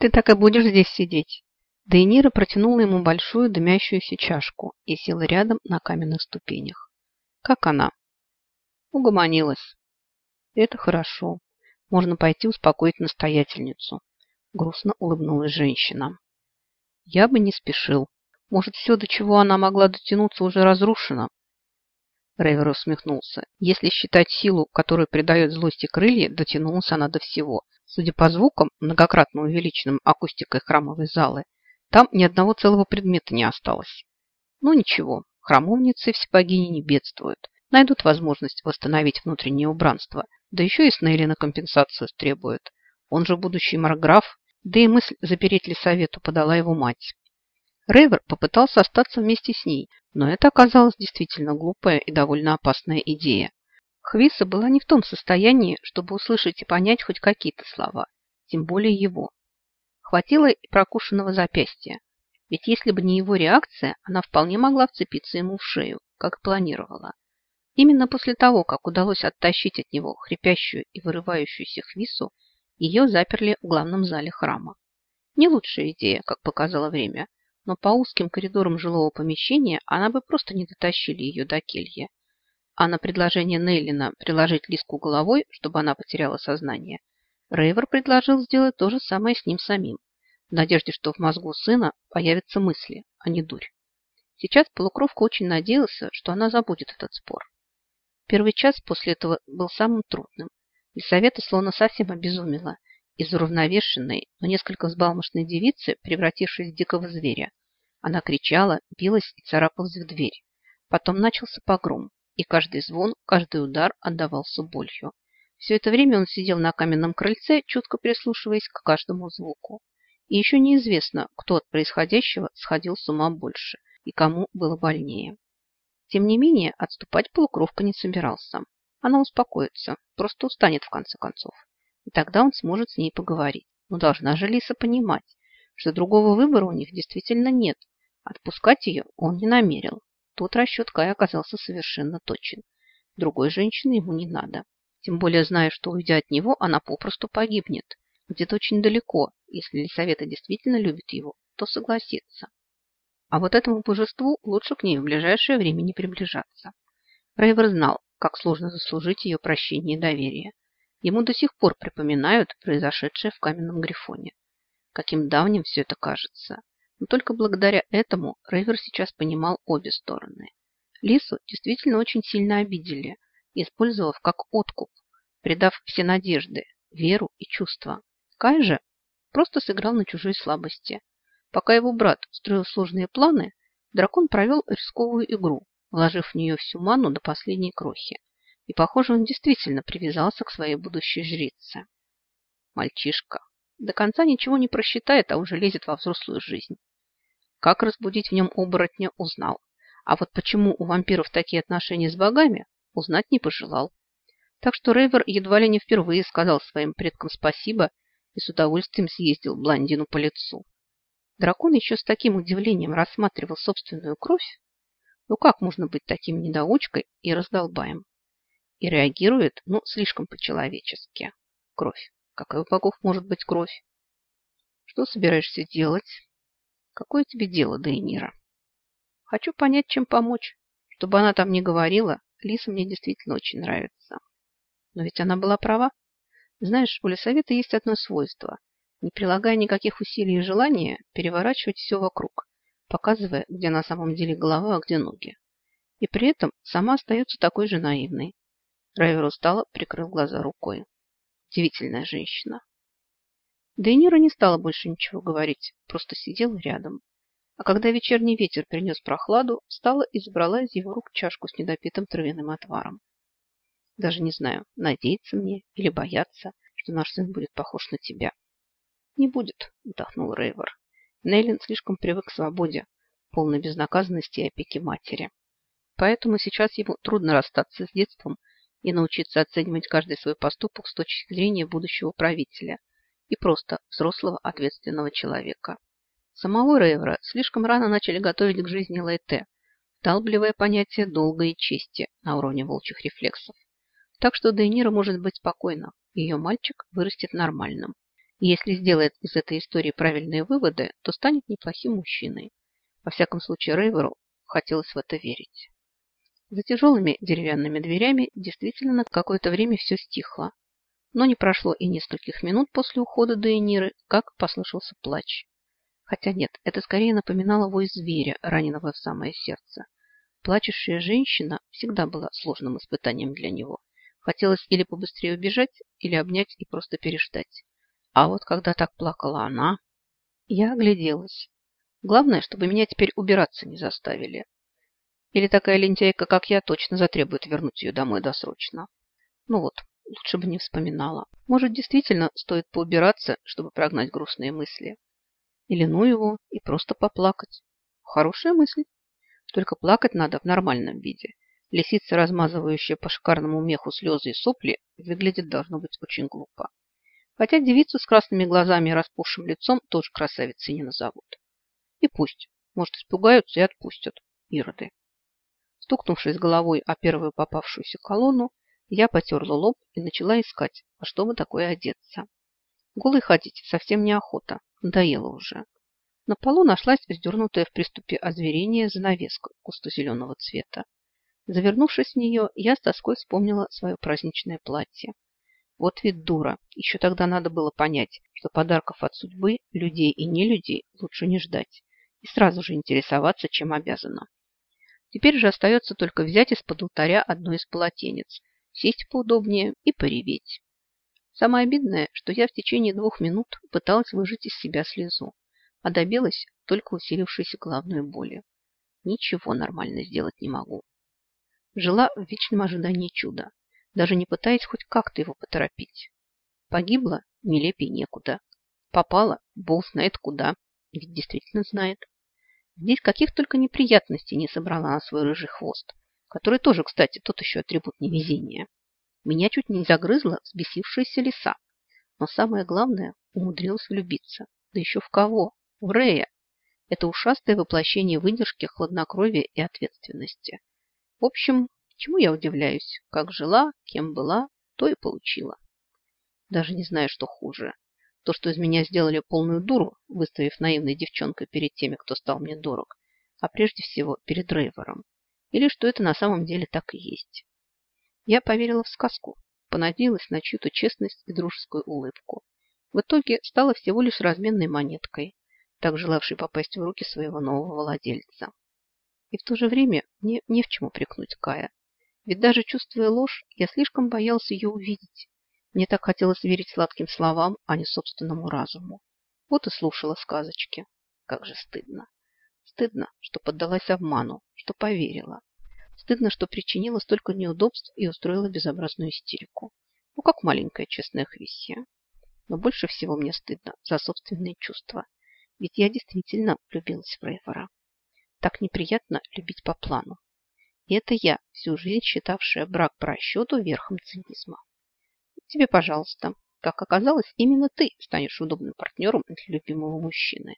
Ты так и будешь здесь сидеть. Дейнира протянула ему большую дымящуюся чашку и села рядом на каменных ступенях. Как она? Угомонилась. Это хорошо. Можно пойти успокоить настоятельницу. Грустно улыбнулась женщина. Я бы не спешил. Может, все, до чего она могла дотянуться, уже разрушено? Рейвер усмехнулся. Если считать силу, которую придает злости крылья, дотянулась она до всего. Судя по звукам, многократно увеличенным акустикой храмовой залы, там ни одного целого предмета не осталось. Ну ничего, храмовницы все богини не бедствуют. Найдут возможность восстановить внутреннее убранство, да еще и Снейли на компенсацию требует. Он же будущий марграф, да и мысль запереть лесовету подала его мать. Рейвер попытался остаться вместе с ней, но это оказалось действительно глупая и довольно опасная идея. Хвиса была не в том состоянии, чтобы услышать и понять хоть какие-то слова, тем более его. Хватило и прокушенного запястья. Ведь если бы не его реакция, она вполне могла вцепиться ему в шею, как и планировала. Именно после того, как удалось оттащить от него хрипящую и вырывающуюся хвису, ее заперли в главном зале храма. Не лучшая идея, как показало время, но по узким коридорам жилого помещения она бы просто не дотащили ее до кельи. А на предложение Нейлина приложить Лиску головой, чтобы она потеряла сознание, Рейвер предложил сделать то же самое с ним самим, в надежде, что в мозгу сына появятся мысли, а не дурь. Сейчас полукровка очень надеялся, что она забудет этот спор. Первый час после этого был самым трудным. Лисавета словно совсем обезумела, из уравновешенной, но несколько взбалмошной девицы, превратившись в дикого зверя. Она кричала, билась и царапалась в дверь. Потом начался погром, и каждый звон, каждый удар отдавался болью. Все это время он сидел на каменном крыльце, чутко прислушиваясь к каждому звуку. И еще неизвестно, кто от происходящего сходил с ума больше и кому было больнее. Тем не менее, отступать полукровка не собирался. Она успокоится, просто устанет в конце концов. И тогда он сможет с ней поговорить. Но должна же Лиса понимать, что другого выбора у них действительно нет. Отпускать ее он не намерил. Тут расчет Кай оказался совершенно точен. Другой женщины ему не надо. Тем более зная, что уйдя от него, она попросту погибнет. Где-то очень далеко. Если Лисавета действительно любит его, то согласится. А вот этому божеству лучше к ней в ближайшее время не приближаться. Рейвер знал, как сложно заслужить ее прощение и доверие. Ему до сих пор припоминают произошедшее в каменном грифоне. Каким давним все это кажется. Но только благодаря этому Рейвер сейчас понимал обе стороны. Лису действительно очень сильно обидели – использовав как откуп, предав все надежды, веру и чувства. Кай же просто сыграл на чужой слабости. Пока его брат строил сложные планы, дракон провел рисковую игру, вложив в нее всю ману до последней крохи. И, похоже, он действительно привязался к своей будущей жрице. Мальчишка. До конца ничего не просчитает, а уже лезет во взрослую жизнь. Как разбудить в нем оборотня, узнал. А вот почему у вампиров такие отношения с богами, узнать не пожелал. Так что Рейвер едва ли не впервые сказал своим предкам спасибо и с удовольствием съездил блондину по лицу. Дракон еще с таким удивлением рассматривал собственную кровь. Ну как можно быть таким недоучкой и раздолбаем? И реагирует, ну, слишком по-человечески. Кровь. Какая у богов может быть кровь? Что собираешься делать? Какое тебе дело, Дейнира? Хочу понять, чем помочь, чтобы она там не говорила, Лиса мне действительно очень нравится. Но ведь она была права. Знаешь, у лесовета есть одно свойство. Не прилагая никаких усилий и желания, переворачивать все вокруг, показывая, где на самом деле голова, а где ноги. И при этом сама остается такой же наивной. Райвер устало прикрыл глаза рукой. Удивительная женщина. Дейнира не стала больше ничего говорить, просто сидела рядом. А когда вечерний ветер принес прохладу, встала и забрала из его рук чашку с недопитым травяным отваром. Даже не знаю, надеяться мне или бояться, что наш сын будет похож на тебя. Не будет, вдохнул Рейвор. Нейлин слишком привык к свободе, полной безнаказанности и опеки матери. Поэтому сейчас ему трудно расстаться с детством и научиться оценивать каждый свой поступок с точки зрения будущего правителя и просто взрослого ответственного человека. Самого Рейвера слишком рано начали готовить к жизни Лайте, вдалбливая понятие долга и чести на уровне волчьих рефлексов. Так что Дейнира может быть спокойна, ее мальчик вырастет нормальным. Если сделает из этой истории правильные выводы, то станет неплохим мужчиной. Во всяком случае, Рейверу хотелось в это верить. За тяжелыми деревянными дверями действительно какое-то время все стихло. Но не прошло и нескольких минут после ухода Дейниры, как послышался плач. Хотя нет, это скорее напоминало вой зверя, раненого в самое сердце. Плачущая женщина всегда была сложным испытанием для него. Хотелось или побыстрее убежать, или обнять и просто переждать. А вот когда так плакала она, я огляделась. Главное, чтобы меня теперь убираться не заставили. Или такая лентяйка, как я, точно затребует вернуть ее домой досрочно. Ну вот, лучше бы не вспоминала. Может, действительно стоит поубираться, чтобы прогнать грустные мысли. Или ну его и просто поплакать. Хорошая мысль. Только плакать надо в нормальном виде. Лисица, размазывающая по шикарному меху слезы и сопли, выглядит должно быть очень глупо. Хотя девицу с красными глазами и распухшим лицом тоже красавицей не назовут. И пусть. Может, испугаются и отпустят. Ироды. Стукнувшись головой о первую попавшуюся колонну, я потерла лоб и начала искать, во что бы такое одеться. Голой ходить совсем неохота, надоело уже. На полу нашлась сдернутая в приступе озверения занавеска густо-зеленого цвета. Завернувшись в нее, я с тоской вспомнила свое праздничное платье. Вот ведь дура. Еще тогда надо было понять, что подарков от судьбы, людей и не людей лучше не ждать. И сразу же интересоваться, чем обязана. Теперь же остается только взять из-под алтаря одно из полотенец, сесть поудобнее и пореветь. Самое обидное, что я в течение двух минут пыталась выжать из себя слезу, а добилась только усилившейся головной боли. Ничего нормально сделать не могу. Жила в вечном ожидании чуда, даже не пытаясь хоть как-то его поторопить. Погибла нелепей некуда. Попала, бог знает куда, ведь действительно знает. Здесь каких только неприятностей не собрала на свой рыжий хвост, который тоже, кстати, тот еще атрибут невезения. Меня чуть не загрызла взбесившаяся лиса. Но самое главное, умудрилась влюбиться. Да еще в кого? В Рея. Это ушастое воплощение выдержки, хладнокровия и ответственности. В общем, чему я удивляюсь? Как жила, кем была, то и получила. Даже не знаю, что хуже. То, что из меня сделали полную дуру, выставив наивной девчонкой перед теми, кто стал мне дорог, а прежде всего перед Рейвером. Или что это на самом деле так и есть. Я поверила в сказку, понадеялась на чью-то честность и дружескую улыбку. В итоге стала всего лишь разменной монеткой, так желавшей попасть в руки своего нового владельца. И в то же время мне не в чем упрекнуть Кая. Ведь даже чувствуя ложь, я слишком боялся ее увидеть, мне так хотелось верить сладким словам, а не собственному разуму. Вот и слушала сказочки. Как же стыдно. Стыдно, что поддалась обману, что поверила. Стыдно, что причинила столько неудобств и устроила безобразную истерику. Ну, как маленькая честная хвисья. Но больше всего мне стыдно за собственные чувства. Ведь я действительно влюбилась в Рейвора. Так неприятно любить по плану. И это я, всю жизнь считавшая брак по расчету верхом цинизма. Тебе, пожалуйста. Как оказалось, именно ты станешь удобным партнером для любимого мужчины.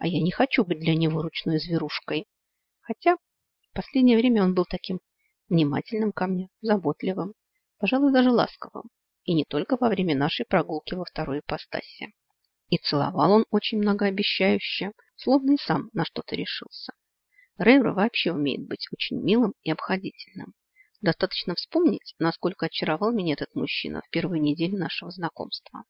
А я не хочу быть для него ручной зверушкой. Хотя в последнее время он был таким внимательным ко мне, заботливым, пожалуй, даже ласковым. И не только во время нашей прогулки во второй ипостаси. И целовал он очень многообещающе, словно и сам на что-то решился. Рейвер вообще умеет быть очень милым и обходительным. Достаточно вспомнить, насколько очаровал меня этот мужчина в первую неделю нашего знакомства.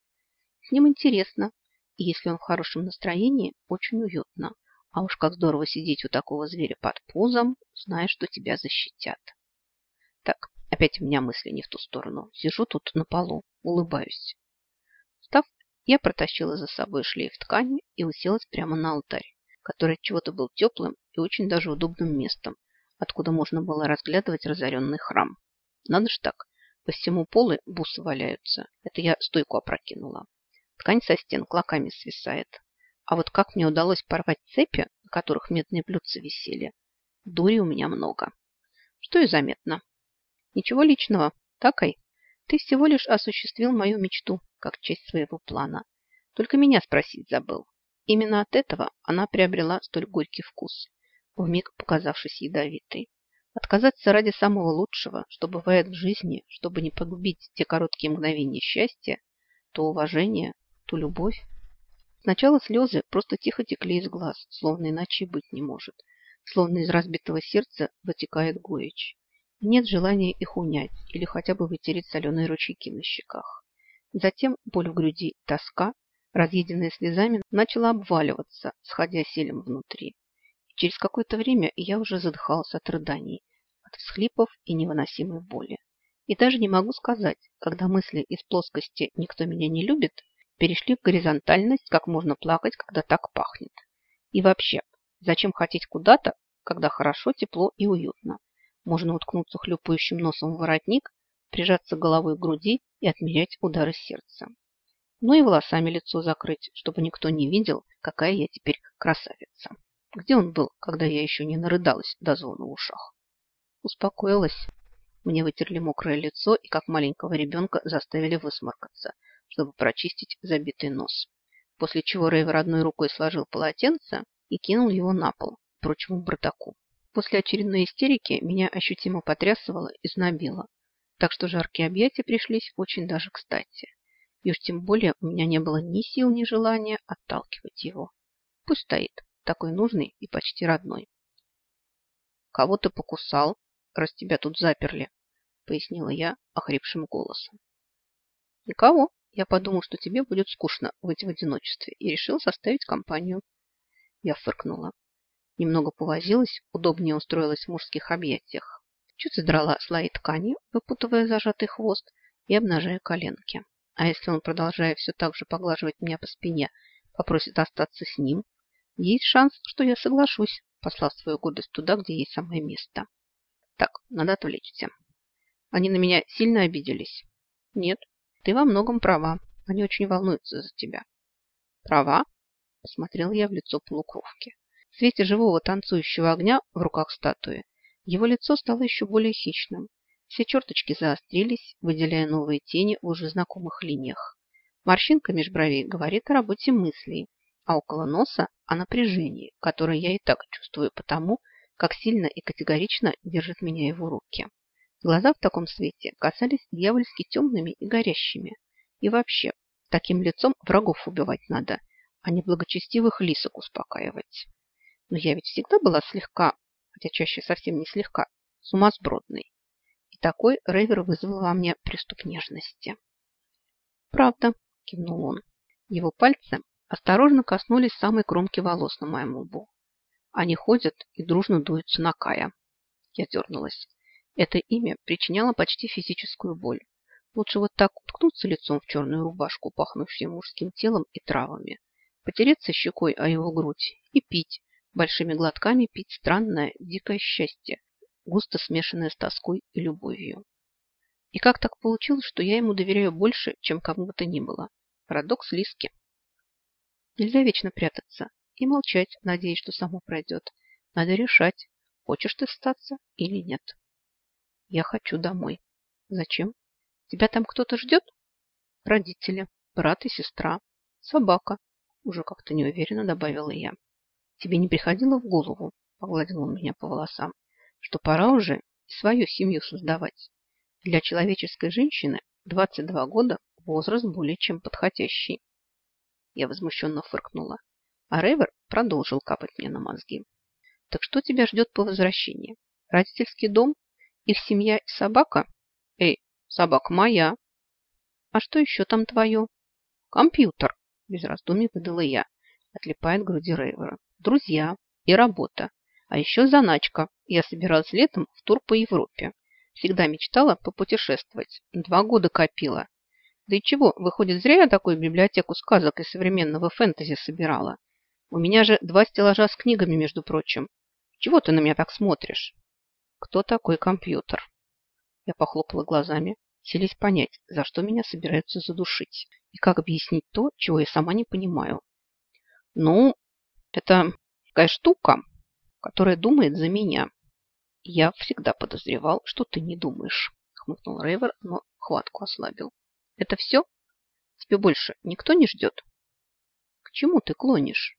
С ним интересно, и если он в хорошем настроении, очень уютно. А уж как здорово сидеть у такого зверя под пузом, зная, что тебя защитят. Так, опять у меня мысли не в ту сторону. Сижу тут на полу, улыбаюсь. Встав, я протащила за собой шлейф ткани и уселась прямо на алтарь, который от чего-то был теплым и очень даже удобным местом, откуда можно было разглядывать разоренный храм. Надо ж так, по всему полу бусы валяются. Это я стойку опрокинула. Ткань со стен клоками свисает. А вот как мне удалось порвать цепи, на которых медные блюдца висели, дури у меня много. Что и заметно. Ничего личного, такой. Ты всего лишь осуществил мою мечту, как часть своего плана. Только меня спросить забыл. Именно от этого она приобрела столь горький вкус вмиг показавшись ядовитой. Отказаться ради самого лучшего, что бывает в жизни, чтобы не погубить те короткие мгновения счастья, то уважение, то любовь. Сначала слезы просто тихо текли из глаз, словно иначе быть не может. Словно из разбитого сердца вытекает горечь. Нет желания их унять или хотя бы вытереть соленые ручейки на щеках. Затем боль в груди, тоска, разъеденная слезами, начала обваливаться, сходя селем внутри. И через какое-то время я уже задыхалась от рыданий, от всхлипов и невыносимой боли. И даже не могу сказать, когда мысли из плоскости «никто меня не любит» перешли в горизонтальность, как можно плакать, когда так пахнет. И вообще, зачем хотеть куда-то, когда хорошо, тепло и уютно? Можно уткнуться хлюпающим носом в воротник, прижаться головой к груди и отмерять удары сердца. Ну и волосами лицо закрыть, чтобы никто не видел, какая я теперь красавица. Где он был, когда я еще не нарыдалась до звона в ушах? Успокоилась. Мне вытерли мокрое лицо и, как маленького ребенка, заставили высморкаться – чтобы прочистить забитый нос. После чего Рейвер одной рукой сложил полотенце и кинул его на пол, прочему братаку. После очередной истерики меня ощутимо потрясывало и знобило, так что жаркие объятия пришлись очень даже кстати. И уж тем более у меня не было ни сил, ни желания отталкивать его. Пусть стоит, такой нужный и почти родной. «Кого ты покусал, раз тебя тут заперли?» — пояснила я охрипшим голосом. «Никого», я подумал, что тебе будет скучно быть в одиночестве, и решил составить компанию. Я фыркнула. Немного повозилась, удобнее устроилась в мужских объятиях. Чуть задрала слои ткани, выпутывая зажатый хвост и обнажая коленки. А если он, продолжая все так же поглаживать меня по спине, попросит остаться с ним, есть шанс, что я соглашусь, послав свою гордость туда, где есть самое место. Так, надо отвлечься. Они на меня сильно обиделись? Нет, ты во многом права. Они очень волнуются за тебя. Права? Посмотрел я в лицо полукровки. В свете живого танцующего огня в руках статуи его лицо стало еще более хищным. Все черточки заострились, выделяя новые тени в уже знакомых линиях. Морщинка меж бровей говорит о работе мыслей, а около носа о напряжении, которое я и так чувствую потому, как сильно и категорично держит меня его руки. Глаза в таком свете казались дьявольски темными и горящими. И вообще, таким лицом врагов убивать надо, а не благочестивых лисок успокаивать. Но я ведь всегда была слегка, хотя чаще совсем не слегка, сумасбродной. И такой Рейвер вызвал во мне приступ нежности. «Правда», – кивнул он. Его пальцы осторожно коснулись самой кромки волос на моем лбу. Они ходят и дружно дуются на Кая. Я дернулась. Это имя причиняло почти физическую боль. Лучше вот так уткнуться лицом в черную рубашку, пахнущую мужским телом и травами, потереться щекой о его грудь и пить, большими глотками пить странное, дикое счастье, густо смешанное с тоской и любовью. И как так получилось, что я ему доверяю больше, чем кому бы то ни было? Парадокс Лиски. Нельзя вечно прятаться и молчать, надеясь, что само пройдет. Надо решать, хочешь ты остаться или нет. Я хочу домой. Зачем? Тебя там кто-то ждет? Родители, брат и сестра, собака. Уже как-то неуверенно добавила я. Тебе не приходило в голову, погладил он меня по волосам, что пора уже свою семью создавать. Для человеческой женщины 22 года возраст более чем подходящий. Я возмущенно фыркнула, а Рейвер продолжил капать мне на мозги. Так что тебя ждет по возвращении? Родительский дом их семья и собака? Эй, собака моя. А что еще там твое? Компьютер, без раздумий выдала я, отлипая от груди Рейвера. Друзья и работа. А еще заначка. Я собиралась летом в тур по Европе. Всегда мечтала попутешествовать. Два года копила. Да и чего, выходит, зря я такую библиотеку сказок и современного фэнтези собирала. У меня же два стеллажа с книгами, между прочим. Чего ты на меня так смотришь? Кто такой компьютер? Я похлопала глазами, селись понять, за что меня собираются задушить и как объяснить то, чего я сама не понимаю. Ну, это такая штука, которая думает за меня. Я всегда подозревал, что ты не думаешь, хмыкнул Рейвер, но хватку ослабил. Это все? Тебе больше никто не ждет? К чему ты клонишь?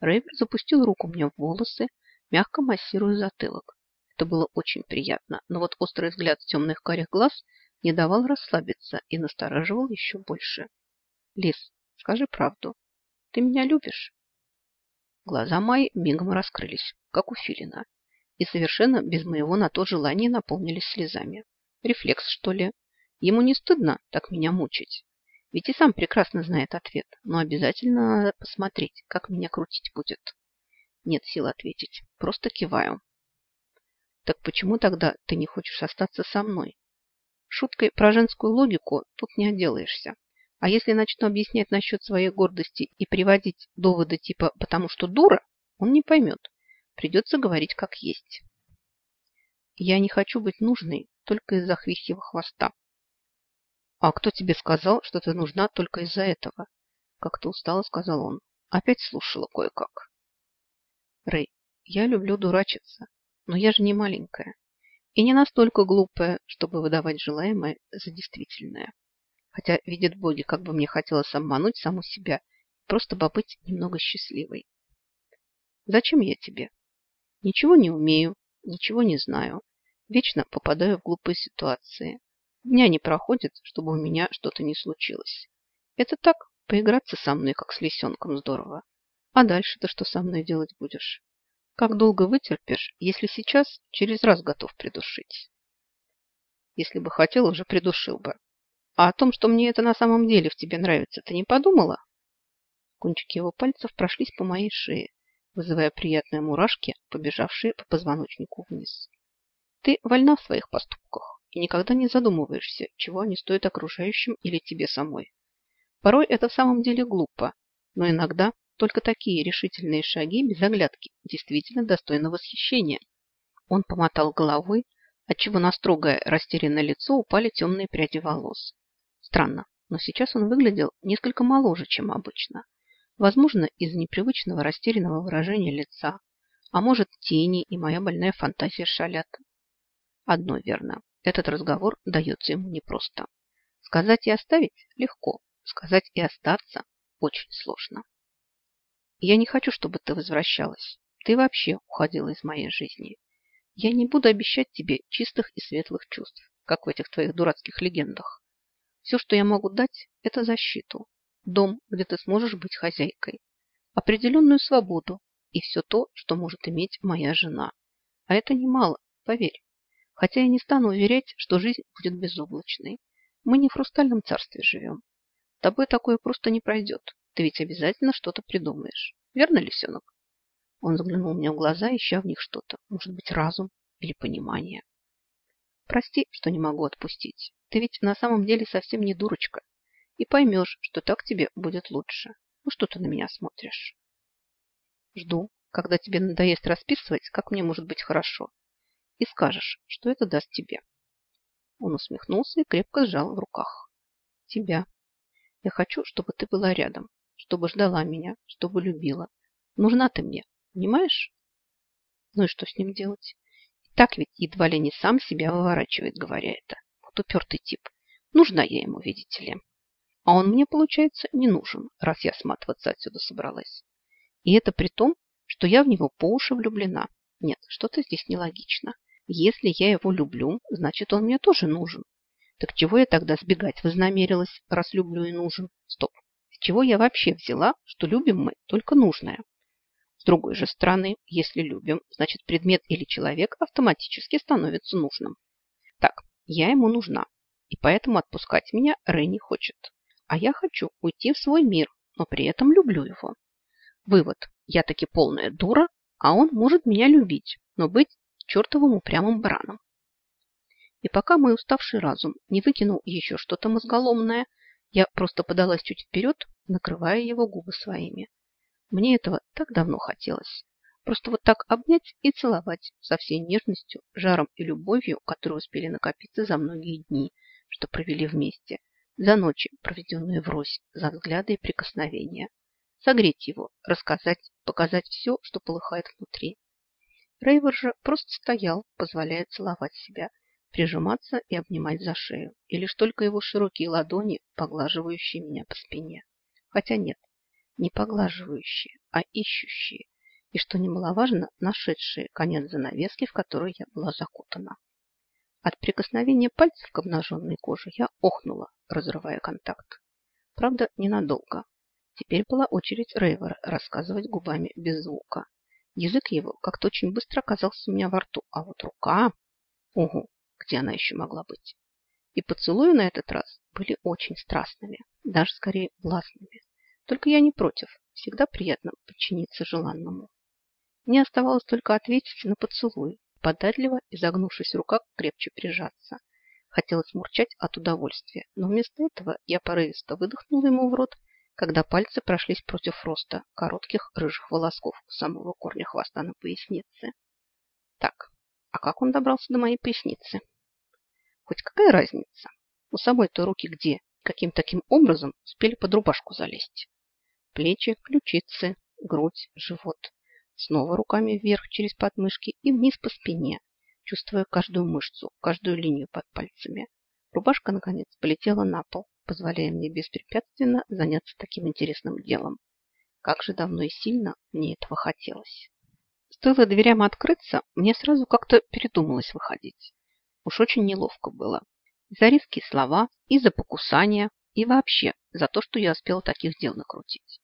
Рейвер запустил руку мне в волосы, мягко массируя затылок. Это было очень приятно, но вот острый взгляд темных карих глаз не давал расслабиться и настораживал еще больше. Лис, Скажи правду. Ты меня любишь?» Глаза мои мигом раскрылись, как у филина, и совершенно без моего на то желания наполнились слезами. Рефлекс, что ли? Ему не стыдно так меня мучить? Ведь и сам прекрасно знает ответ, но обязательно посмотреть, как меня крутить будет. Нет сил ответить, просто киваю. Так почему тогда ты не хочешь остаться со мной? Шуткой про женскую логику тут не отделаешься. А если начну объяснять насчет своей гордости и приводить доводы типа «потому что дура», он не поймет. Придется говорить как есть. Я не хочу быть нужной только из-за хвистьего хвоста. А кто тебе сказал, что ты нужна только из-за этого? Как-то устало сказал он. Опять слушала кое-как. Рэй, я люблю дурачиться, но я же не маленькая и не настолько глупая, чтобы выдавать желаемое за действительное. Хотя, видят боги, как бы мне хотелось обмануть саму себя, просто побыть немного счастливой. Зачем я тебе? Ничего не умею, ничего не знаю. Вечно попадаю в глупые ситуации. Дня не проходит, чтобы у меня что-то не случилось. Это так, поиграться со мной, как с лисенком, здорово. А дальше ты что со мной делать будешь? Как долго вытерпишь, если сейчас через раз готов придушить? Если бы хотел, уже придушил бы. А о том, что мне это на самом деле в тебе нравится, ты не подумала? Кончики его пальцев прошлись по моей шее, вызывая приятные мурашки, побежавшие по позвоночнику вниз. Ты вольна в своих поступках и никогда не задумываешься, чего они стоят окружающим или тебе самой. Порой это в самом деле глупо, но иногда только такие решительные шаги без оглядки действительно достойны восхищения. Он помотал головой, отчего на строгое растерянное лицо упали темные пряди волос. Странно, но сейчас он выглядел несколько моложе, чем обычно. Возможно, из-за непривычного растерянного выражения лица, а может, тени и моя больная фантазия шалят. Одно верно, этот разговор дается ему непросто. Сказать и оставить легко, сказать и остаться очень сложно. Я не хочу, чтобы ты возвращалась. Ты вообще уходила из моей жизни. Я не буду обещать тебе чистых и светлых чувств, как в этих твоих дурацких легендах. Все, что я могу дать, это защиту. Дом, где ты сможешь быть хозяйкой. Определенную свободу и все то, что может иметь моя жена. А это немало, поверь. Хотя я не стану уверять, что жизнь будет безоблачной. Мы не в хрустальном царстве живем. Тобой такое просто не пройдет. Ты ведь обязательно что-то придумаешь. Верно, лисенок? Он заглянул мне в глаза, ища в них что-то. Может быть, разум или понимание. Прости, что не могу отпустить. Ты ведь на самом деле совсем не дурочка. И поймешь, что так тебе будет лучше. Ну что ты на меня смотришь? Жду, когда тебе надоест расписывать, как мне может быть хорошо. И скажешь, что это даст тебе. Он усмехнулся и крепко сжал в руках. Тебя. Я хочу, чтобы ты была рядом чтобы ждала меня, чтобы любила. Нужна ты мне, понимаешь? Ну и что с ним делать? И так ведь едва ли не сам себя выворачивает, говоря это. Вот упертый тип. Нужна я ему, видите ли. А он мне, получается, не нужен, раз я сматываться отсюда собралась. И это при том, что я в него по уши влюблена. Нет, что-то здесь нелогично. Если я его люблю, значит, он мне тоже нужен. Так чего я тогда сбегать вознамерилась, раз люблю и нужен? Стоп. Чего я вообще взяла, что любим мы только нужное? С другой же стороны, если любим, значит предмет или человек автоматически становится нужным. Так, я ему нужна, и поэтому отпускать меня Рэй не хочет. А я хочу уйти в свой мир, но при этом люблю его. Вывод. Я таки полная дура, а он может меня любить, но быть чертовым упрямым бараном. И пока мой уставший разум не выкинул еще что-то мозголомное, я просто подалась чуть вперед, накрывая его губы своими. Мне этого так давно хотелось. Просто вот так обнять и целовать со всей нежностью, жаром и любовью, которые успели накопиться за многие дни, что провели вместе, за ночи, проведенные врозь, за взгляды и прикосновения. Согреть его, рассказать, показать все, что полыхает внутри. Рейвер же просто стоял, позволяя целовать себя, прижиматься и обнимать за шею, и лишь только его широкие ладони, поглаживающие меня по спине. Хотя нет, не поглаживающие, а ищущие, и, что немаловажно, нашедшие конец занавески, в которой я была закутана. От прикосновения пальцев к обнаженной коже я охнула, разрывая контакт. Правда, ненадолго. Теперь была очередь Рейвера рассказывать губами без звука. Язык его как-то очень быстро оказался у меня во рту, а вот рука... Ого, где она еще могла быть? И поцелуи на этот раз были очень страстными, даже скорее властными. Только я не против, всегда приятно подчиниться желанному. Мне оставалось только ответить на поцелуй, податливо, изогнувшись в руках, крепче прижаться. Хотелось мурчать от удовольствия, но вместо этого я порывисто выдохнула ему в рот, когда пальцы прошлись против роста коротких рыжих волосков у самого корня хвоста на пояснице. Так, а как он добрался до моей поясницы? Хоть какая разница? У самой-то руки где? Каким таким образом успели под рубашку залезть? Плечи, ключицы, грудь, живот. Снова руками вверх через подмышки и вниз по спине, чувствуя каждую мышцу, каждую линию под пальцами. Рубашка, наконец, полетела на пол, позволяя мне беспрепятственно заняться таким интересным делом. Как же давно и сильно мне этого хотелось. Стоило дверям открыться, мне сразу как-то передумалось выходить. Уж очень неловко было. За резкие слова, и за покусания, и вообще за то, что я успела таких дел накрутить.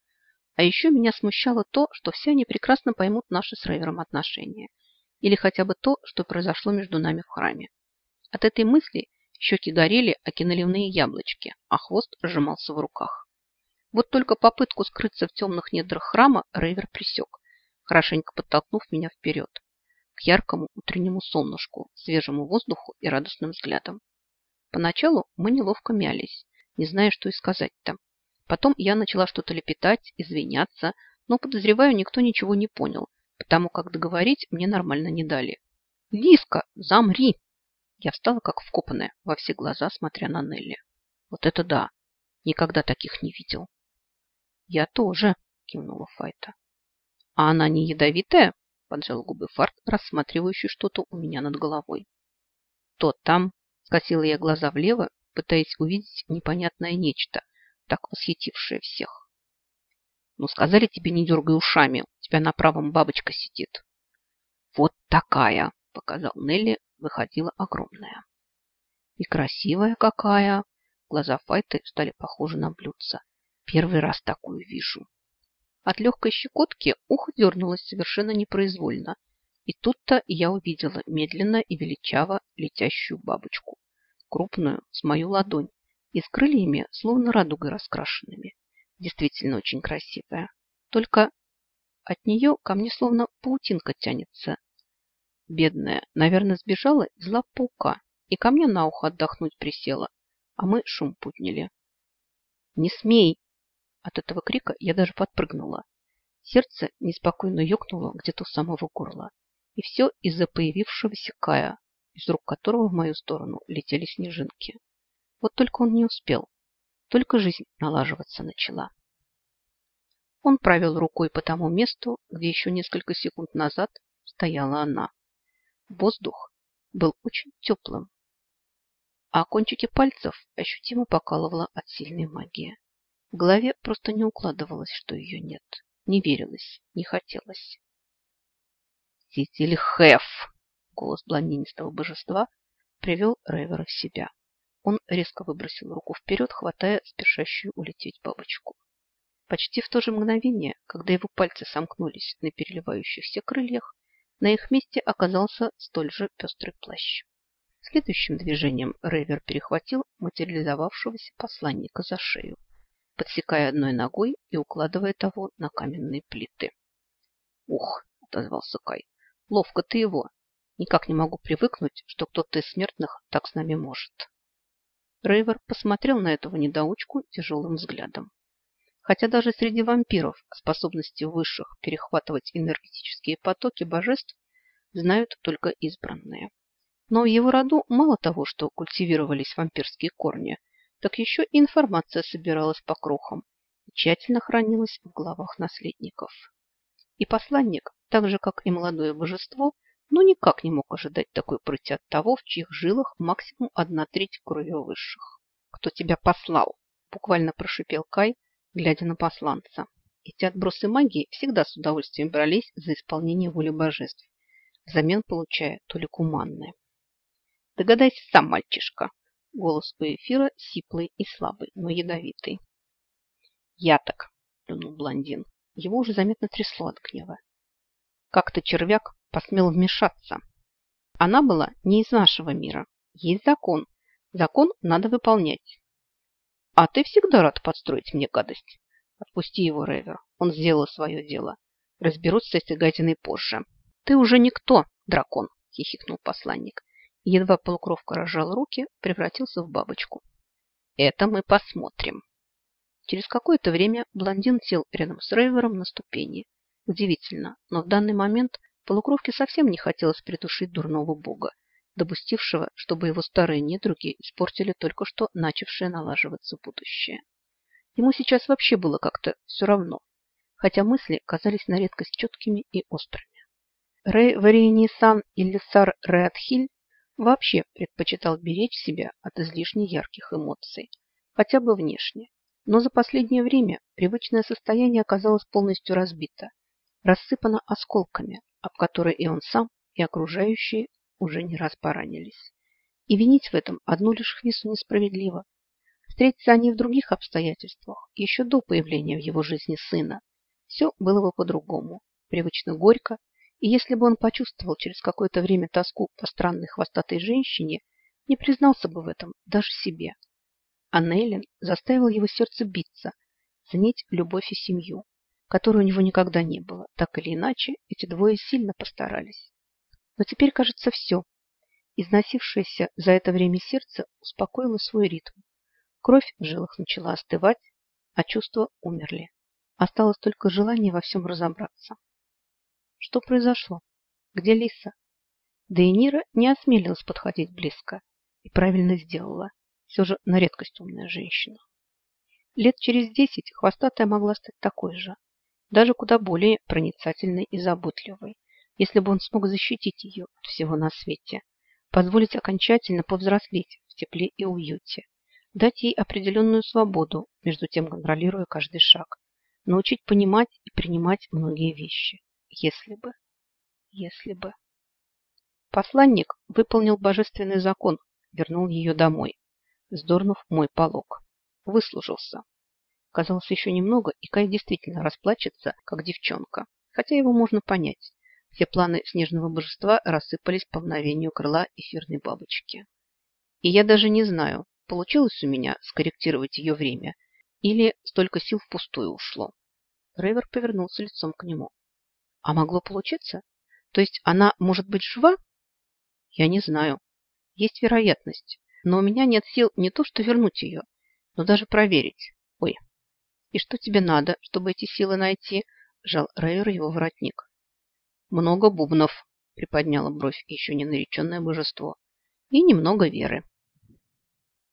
А еще меня смущало то, что все они прекрасно поймут наши с Рейвером отношения – или хотя бы то, что произошло между нами в храме. От этой мысли щеки горели, аки наливные яблочки, а хвост сжимался в руках. Вот только попытку скрыться в темных недрах храма Рейвер присек, хорошенько подтолкнув меня вперед, к яркому утреннему солнышку, свежему воздуху и радостным взглядам. Поначалу мы неловко мялись, не зная, что и сказать-то. Потом я начала что-то лепетать, извиняться, но, подозреваю, никто ничего не понял, потому как договорить мне нормально не дали. «Лиска, замри!» Я встала как вкопанная, во все глаза смотря на Нелли. «Вот это да! Никогда таких не видел!» «Я тоже!» – кивнула Файта. «А она не ядовитая?» – поджал губы Фарт, рассматривающий что-то у меня над головой. «Тот там!» – скосила я глаза влево, пытаясь увидеть непонятное нечто, так восхитившее всех. Ну, сказали тебе, не дергай ушами. У тебя на правом бабочка сидит. Вот такая, показал Нелли, выходила огромная. И красивая какая. Глаза Файты стали похожи на блюдца. Первый раз такую вижу. От легкой щекотки ухо дернулось совершенно непроизвольно. И тут-то я увидела медленно и величаво летящую бабочку. Крупную, с мою ладонь, и с крыльями, словно радугой раскрашенными действительно очень красивая. Только от нее ко мне словно паутинка тянется. Бедная, наверное, сбежала из лап паука и ко мне на ухо отдохнуть присела, а мы шум подняли. «Не смей!» От этого крика я даже подпрыгнула. Сердце неспокойно ёкнуло где-то у самого горла. И все из-за появившегося Кая, из рук которого в мою сторону летели снежинки. Вот только он не успел. Только жизнь налаживаться начала. Он провел рукой по тому месту, где еще несколько секунд назад стояла она. Воздух был очень теплым, а кончики пальцев ощутимо покалывало от сильной магии. В голове просто не укладывалось, что ее нет. Не верилось, не хотелось. «Тительхеф!» Голос блондинистого божества привел Рейвера в себя. Он резко выбросил руку вперед, хватая спешащую улететь бабочку. Почти в то же мгновение, когда его пальцы сомкнулись на переливающихся крыльях, на их месте оказался столь же пестрый плащ. Следующим движением Рейвер перехватил материализовавшегося посланника за шею, подсекая одной ногой и укладывая того на каменные плиты. «Ух!» – отозвался Кай. «Ловко ты его! Никак не могу привыкнуть, что кто-то из смертных так с нами может». Рейвер посмотрел на этого недоучку тяжелым взглядом. Хотя даже среди вампиров способности высших перехватывать энергетические потоки божеств знают только избранные. Но в его роду мало того, что культивировались вампирские корни, так еще и информация собиралась по крохам и тщательно хранилась в головах наследников. И посланник, так же как и молодое божество, но никак не мог ожидать такой прыти от того, в чьих жилах максимум одна треть крови высших. «Кто тебя послал?» – буквально прошипел Кай, глядя на посланца. Эти отбросы магии всегда с удовольствием брались за исполнение воли божеств, взамен получая только уманное. «Догадайся сам, мальчишка!» Голос у эфира сиплый и слабый, но ядовитый. «Я так!» плюнул блондин. Его уже заметно трясло от гнева. Как ты, червяк, посмел вмешаться? Она была не из нашего мира. Есть закон. Закон надо выполнять. А ты всегда рад подстроить мне гадость. Отпусти его, Ревер. Он сделал свое дело. Разберутся с этой гадиной позже. Ты уже никто, дракон, хихикнул посланник. Едва полукровка разжал руки, превратился в бабочку. Это мы посмотрим. Через какое-то время блондин сел рядом с Рейвером на ступени. Удивительно, но в данный момент полукровке совсем не хотелось придушить дурного бога, допустившего, чтобы его старые недруги испортили только что начавшее налаживаться будущее. Ему сейчас вообще было как-то все равно, хотя мысли казались на редкость четкими и острыми. Вариенисан или Сар Реатхиль вообще предпочитал беречь себя от излишне ярких эмоций, хотя бы внешне. Но за последнее время привычное состояние оказалось полностью разбито, рассыпано осколками, об которые и он сам, и окружающие уже не раз поранились. И винить в этом одну лишь Хвису несправедливо. Встретиться они в других обстоятельствах, еще до появления в его жизни сына. Все было бы по-другому, привычно горько, и если бы он почувствовал через какое-то время тоску по странной хвостатой женщине, не признался бы в этом даже себе. А Нейлин заставил его сердце биться, ценить любовь и семью, которой у него никогда не было. Так или иначе, эти двое сильно постарались. Но теперь, кажется, все. Износившееся за это время сердце успокоило свой ритм. Кровь в жилах начала остывать, а чувства умерли. Осталось только желание во всем разобраться. Что произошло? Где Лиса? Да и Нира не осмелилась подходить близко. И правильно сделала. Все же на редкость умная женщина. Лет через десять хвостатая могла стать такой же. Даже куда более проницательной и заботливой, если бы он смог защитить ее от всего на свете, позволить окончательно повзрослеть в тепле и уюте, дать ей определенную свободу, между тем контролируя каждый шаг, научить понимать и принимать многие вещи. Если бы, если бы. Посланник выполнил божественный закон, вернул ее домой, сдорнув мой полог. Выслужился. Казалось, еще немного, и Кай действительно расплачется, как девчонка. Хотя его можно понять. Все планы снежного божества рассыпались по мгновению крыла эфирной бабочки. И я даже не знаю, получилось у меня скорректировать ее время, или столько сил впустую ушло. Рейвер повернулся лицом к нему. А могло получиться? То есть она может быть жива? Я не знаю. Есть вероятность. Но у меня нет сил не то что вернуть ее, но даже проверить. Ой. И что тебе надо, чтобы эти силы найти? Жал Рейвер его воротник. Много бубнов, приподняло бровь еще не нареченное божество. И немного веры.